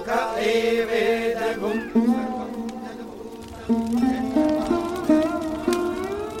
लोक एवेदगुम्